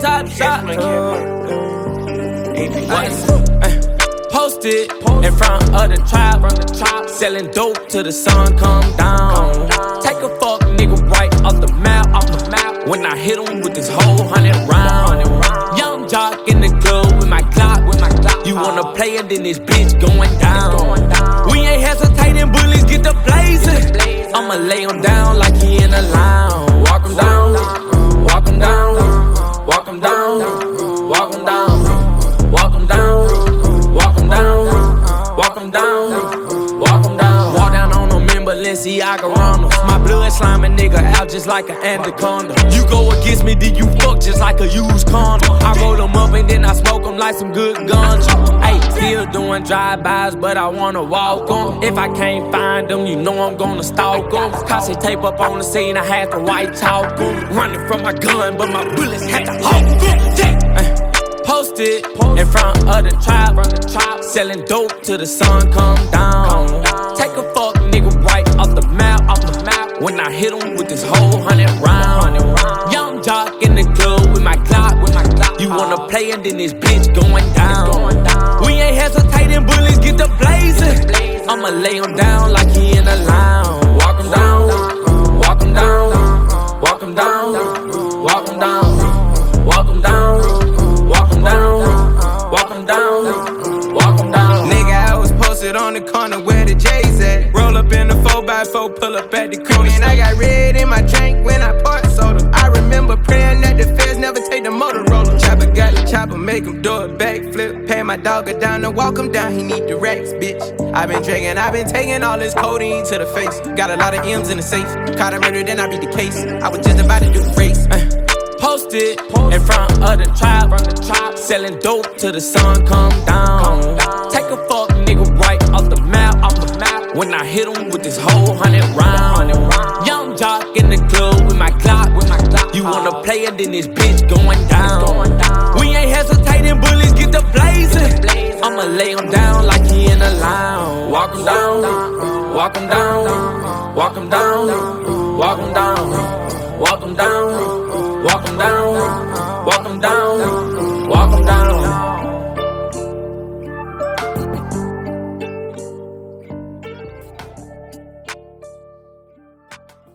chop shop. Posted in front of the tribe, selling dope till the sun come down. Take a fuck nigga right off the map, off the map. When I hit him with this whole hundred round. Young jock in the club with my Glock, with my Glock. You wanna play it, then this bitch going down. We ain't hesitating, bullies get the blazing. I'ma lay him down like Balenciaga Ronalds. My blood a nigga out just like an anaconda. You go against me, then you fuck just like a used condom. I roll them up and then I smoke them like some good guns. Hey, still doing drive-bys, but I wanna walk 'em. If I can't find them, you know I'm gonna stalk stalk 'em. Cause tape up on the scene, I had to white talk 'em. Running from my gun, but my bullets had to hawk. Yeah. Posted in front of the tribe, selling dope till the sun come down. When I hit him with this whole hundred round. Young jock in the club with my Glock, with my Glock. You wanna play and then this bitch going down. We ain't hesitating, bullies get the blazing. I'ma lay him down like he in a lounge. Walk him down, walk him down, walk him down, walk him down, walk down, walk down, walk down, walk down. Nigga, I was posted on the corner where the J's at. Roll up in the 4x4, pull up at the crib. And I got red in my drink when I poured soda. I remember praying that the feds never take the Motorola. Chopper got the chopper, make him do a backflip. Pay my dog a down to walk him down, he need the racks, bitch. i been drinking, i been taking all this codeine to the face. Got a lot of M's in the safe. Caught a murder, then I beat the case. I was just about to do the race. Posted in front of the tribe, selling dope till the sun come down. Round. Young jock in the club with my Glock, with my Glock. You wanna play it, then this bitch going down. We ain't hesitating, bullies get the blazing. I'ma lay him down like he in a lounge. Walk him down, walk him down, walk him down, walk him down, walk him down, walk him down, walk him down, walk him down.